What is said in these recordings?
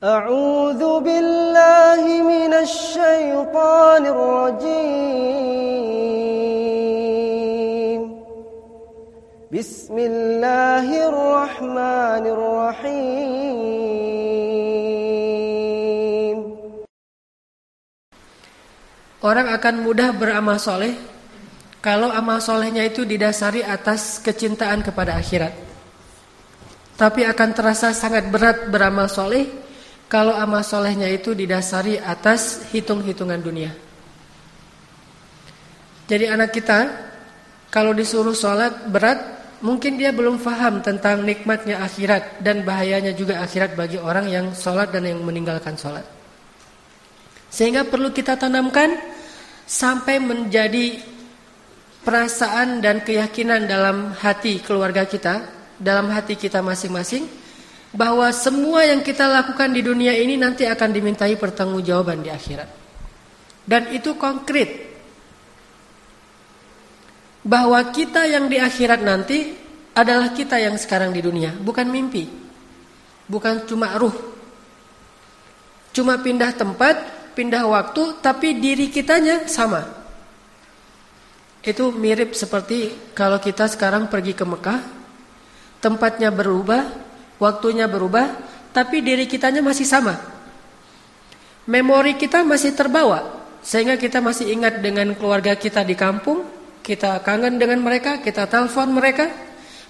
أعوذ بالله من الشيطان الرجيم بسم الله الرحمن الرحيم Orang akan mudah beramal soleh kalau amal solehnya itu didasari atas kecintaan kepada akhirat. Tapi akan terasa sangat berat beramal soleh kalau amal solehnya itu didasari atas hitung-hitungan dunia. Jadi anak kita kalau disuruh sholat berat, mungkin dia belum faham tentang nikmatnya akhirat dan bahayanya juga akhirat bagi orang yang sholat dan yang meninggalkan sholat. Sehingga perlu kita tanamkan sampai menjadi perasaan dan keyakinan dalam hati keluarga kita, dalam hati kita masing-masing bahwa semua yang kita lakukan di dunia ini nanti akan dimintai pertanggungjawaban di akhirat. Dan itu konkret. Bahwa kita yang di akhirat nanti adalah kita yang sekarang di dunia, bukan mimpi. Bukan cuma ruh. Cuma pindah tempat, pindah waktu tapi diri kitanya sama. Itu mirip seperti kalau kita sekarang pergi ke Mekah, tempatnya berubah, waktunya berubah, tapi diri kitanya masih sama. Memori kita masih terbawa, sehingga kita masih ingat dengan keluarga kita di kampung, kita kangen dengan mereka, kita telepon mereka,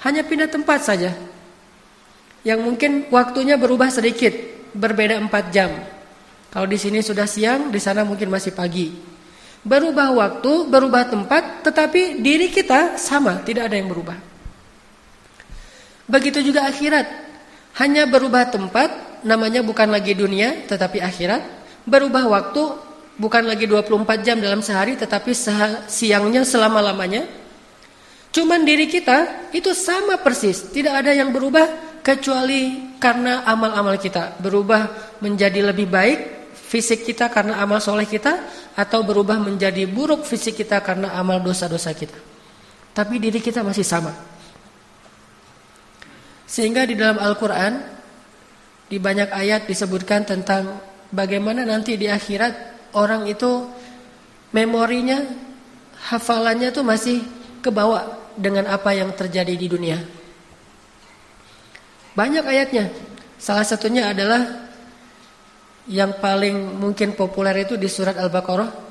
hanya pindah tempat saja. Yang mungkin waktunya berubah sedikit, berbeda 4 jam. Kalau di sini sudah siang, di sana mungkin masih pagi. Berubah waktu, berubah tempat, tetapi diri kita sama, tidak ada yang berubah. Begitu juga akhirat. Hanya berubah tempat, namanya bukan lagi dunia, tetapi akhirat. Berubah waktu, bukan lagi 24 jam dalam sehari, tetapi siangnya selama-lamanya. Cuman diri kita itu sama persis, tidak ada yang berubah kecuali karena amal-amal kita berubah menjadi lebih baik fisik kita karena amal soleh kita atau berubah menjadi buruk fisik kita karena amal dosa-dosa kita. Tapi diri kita masih sama. Sehingga di dalam Al-Quran di banyak ayat disebutkan tentang bagaimana nanti di akhirat orang itu memorinya, hafalannya tuh masih kebawa dengan apa yang terjadi di dunia. Banyak ayatnya. Salah satunya adalah yang paling mungkin populer itu di surat Al-Baqarah.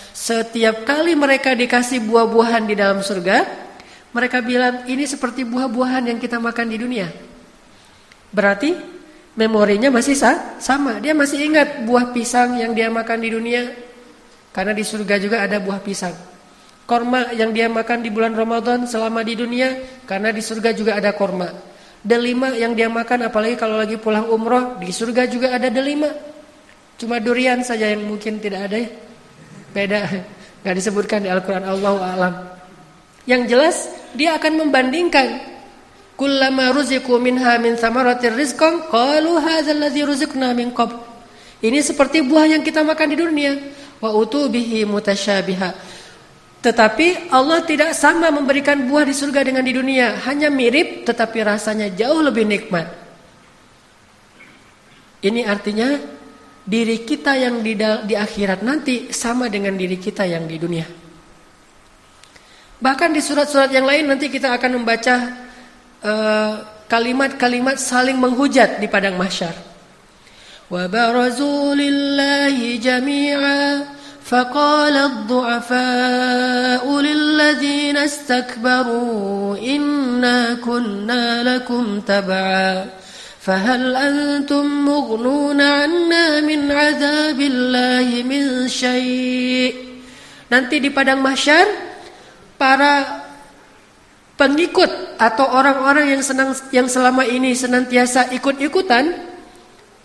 Setiap kali mereka dikasih buah-buahan di dalam surga, mereka bilang ini seperti buah-buahan yang kita makan di dunia. Berarti memorinya masih sama. Dia masih ingat buah pisang yang dia makan di dunia. Karena di surga juga ada buah pisang. Korma yang dia makan di bulan Ramadan selama di dunia, karena di surga juga ada korma. Delima yang dia makan apalagi kalau lagi pulang umroh di surga juga ada delima. Cuma durian saja yang mungkin tidak ada ya. Beda, nggak disebutkan di Al-Quran Allah alam. Yang jelas dia akan membandingkan kullama ruziku minha min thamaratir rizqan qalu hadzal ladzi ruziqna min qabl. Ini seperti buah yang kita makan di dunia. Wa utubihi mutasyabiha. Tetapi Allah tidak sama memberikan buah di surga dengan di dunia, hanya mirip tetapi rasanya jauh lebih nikmat. Ini artinya diri kita yang di, di akhirat nanti sama dengan diri kita yang di dunia. Bahkan di surat-surat yang lain nanti kita akan membaca kalimat-kalimat uh, saling menghujat di padang mahsyar. Wa barazu lillahi jami'a فقال الضعفاء للذين استكبروا إنا كنا لكم تبعا فهل أنتم مغنون عنا من عذاب الله من شيء Nanti di padang mahsyar para pengikut atau orang-orang yang senang yang selama ini senantiasa ikut-ikutan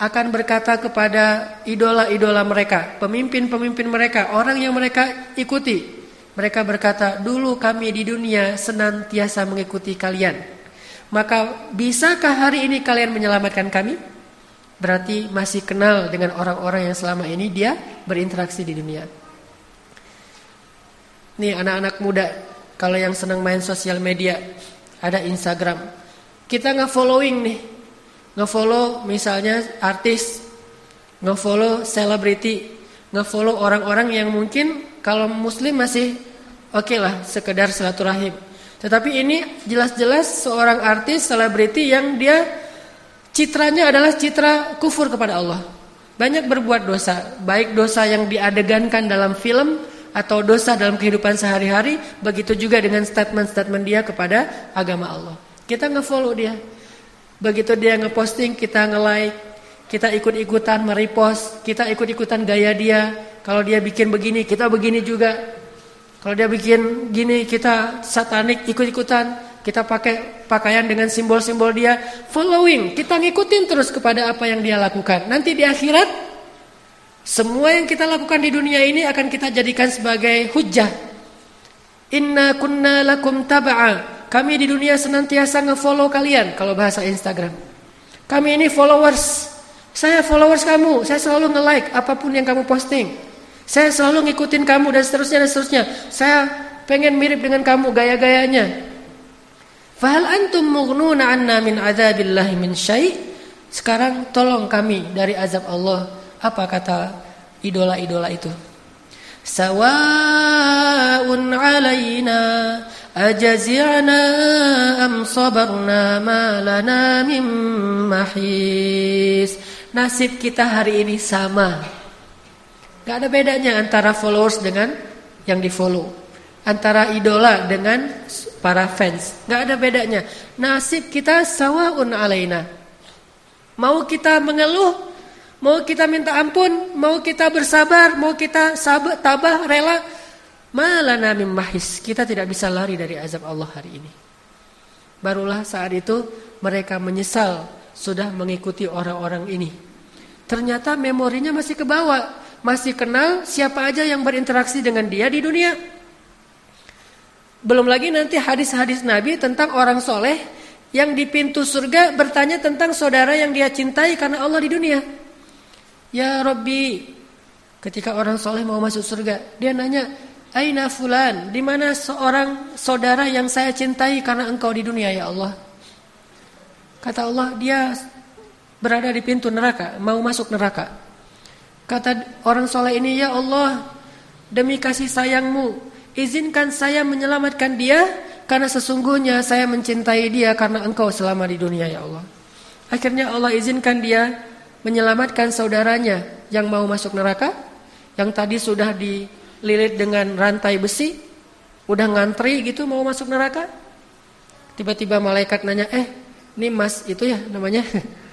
akan berkata kepada idola-idola mereka, pemimpin-pemimpin mereka, orang yang mereka ikuti. Mereka berkata, dulu kami di dunia senantiasa mengikuti kalian. Maka bisakah hari ini kalian menyelamatkan kami? Berarti masih kenal dengan orang-orang yang selama ini dia berinteraksi di dunia. Nih anak-anak muda, kalau yang senang main sosial media, ada Instagram. Kita nge-following nih, nge-follow misalnya artis, nge-follow selebriti, nge-follow orang-orang yang mungkin kalau muslim masih oke okay lah sekedar silaturahim. Tetapi ini jelas-jelas seorang artis selebriti yang dia citranya adalah citra kufur kepada Allah. Banyak berbuat dosa, baik dosa yang diadegankan dalam film atau dosa dalam kehidupan sehari-hari, begitu juga dengan statement-statement dia kepada agama Allah. Kita nge-follow dia. Begitu dia nge-posting, kita nge-like, kita ikut-ikutan merepost, kita ikut-ikutan gaya dia. Kalau dia bikin begini, kita begini juga. Kalau dia bikin gini, kita satanik ikut-ikutan. Kita pakai pakaian dengan simbol-simbol dia, following. Kita ngikutin terus kepada apa yang dia lakukan. Nanti di akhirat, semua yang kita lakukan di dunia ini akan kita jadikan sebagai hujah. Inna kunna lakum taba'a. Kami di dunia senantiasa nge-follow kalian kalau bahasa Instagram. Kami ini followers. Saya followers kamu, saya selalu nge-like apa pun yang kamu posting. Saya selalu ngikutin kamu dan seterusnya dan seterusnya. Saya pengen mirip dengan kamu gaya-gayanya. Fahal antum mughnuna anna min azabillahi min syai? Sekarang tolong kami dari azab Allah. Apa kata idola-idola itu? Sawa'un 'alaina ajazi'na am sabarna ma lana min mahis. Nasib kita hari ini sama. Gak ada bedanya antara followers dengan yang di follow Antara idola dengan para fans Gak ada bedanya Nasib kita sawaun alaina Mau kita mengeluh Mau kita minta ampun Mau kita bersabar Mau kita sabar, tabah, rela Malana mim mahis. Kita tidak bisa lari dari azab Allah hari ini. Barulah saat itu mereka menyesal sudah mengikuti orang-orang ini. Ternyata memorinya masih kebawa, masih kenal siapa aja yang berinteraksi dengan dia di dunia. Belum lagi nanti hadis-hadis Nabi tentang orang soleh yang di pintu surga bertanya tentang saudara yang dia cintai karena Allah di dunia. Ya Robbi, ketika orang soleh mau masuk surga, dia nanya, Aina fulan, di mana seorang saudara yang saya cintai karena engkau di dunia ya Allah? Kata Allah, dia berada di pintu neraka, mau masuk neraka. Kata orang soleh ini, ya Allah, demi kasih sayangmu, izinkan saya menyelamatkan dia, karena sesungguhnya saya mencintai dia karena engkau selama di dunia ya Allah. Akhirnya Allah izinkan dia menyelamatkan saudaranya yang mau masuk neraka, yang tadi sudah di lilit dengan rantai besi, udah ngantri gitu mau masuk neraka. Tiba-tiba malaikat nanya, "Eh, ini Mas itu ya namanya?"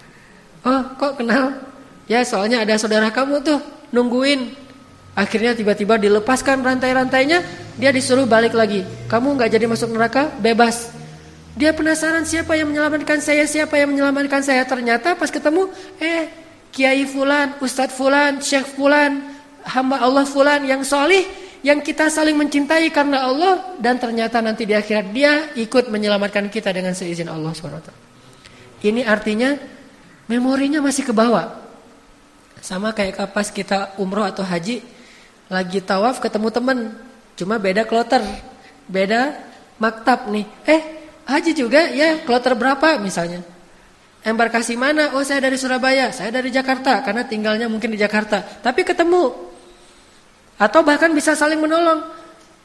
"Oh, kok kenal?" "Ya, soalnya ada saudara kamu tuh nungguin." Akhirnya tiba-tiba dilepaskan rantai-rantainya, dia disuruh balik lagi. "Kamu nggak jadi masuk neraka, bebas." Dia penasaran siapa yang menyelamatkan saya, siapa yang menyelamatkan saya. Ternyata pas ketemu, eh Kiai Fulan, Ustadz Fulan, Syekh Fulan, hamba Allah fulan yang solih yang kita saling mencintai karena Allah dan ternyata nanti di akhirat dia ikut menyelamatkan kita dengan seizin Allah SWT. Ini artinya memorinya masih ke bawah. Sama kayak kapas kita umroh atau haji lagi tawaf ketemu temen cuma beda kloter, beda maktab nih. Eh haji juga ya kloter berapa misalnya? Embarkasi mana? Oh saya dari Surabaya, saya dari Jakarta karena tinggalnya mungkin di Jakarta. Tapi ketemu atau bahkan bisa saling menolong.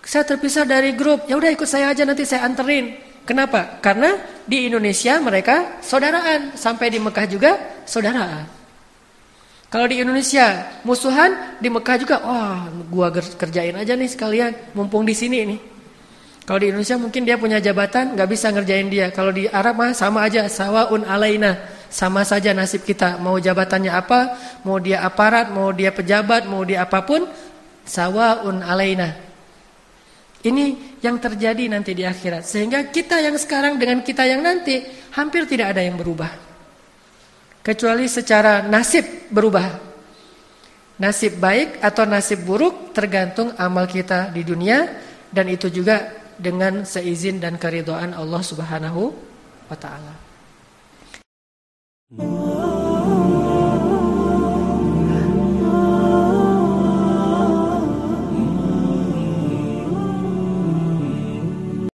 Saya terpisah dari grup, ya udah ikut saya aja nanti saya anterin. Kenapa? Karena di Indonesia mereka saudaraan, sampai di Mekah juga saudaraan. Kalau di Indonesia musuhan, di Mekah juga, wah, oh, gua kerjain aja nih sekalian, mumpung di sini nih. Kalau di Indonesia mungkin dia punya jabatan, nggak bisa ngerjain dia. Kalau di Arab mah sama aja, sawaun alaina, sama saja nasib kita. Mau jabatannya apa, mau dia aparat, mau dia pejabat, mau dia apa pun, sawaun alaina. Ini yang terjadi nanti di akhirat. Sehingga kita yang sekarang dengan kita yang nanti hampir tidak ada yang berubah. Kecuali secara nasib berubah. Nasib baik atau nasib buruk tergantung amal kita di dunia dan itu juga dengan seizin dan keridhaan Allah Subhanahu wa taala.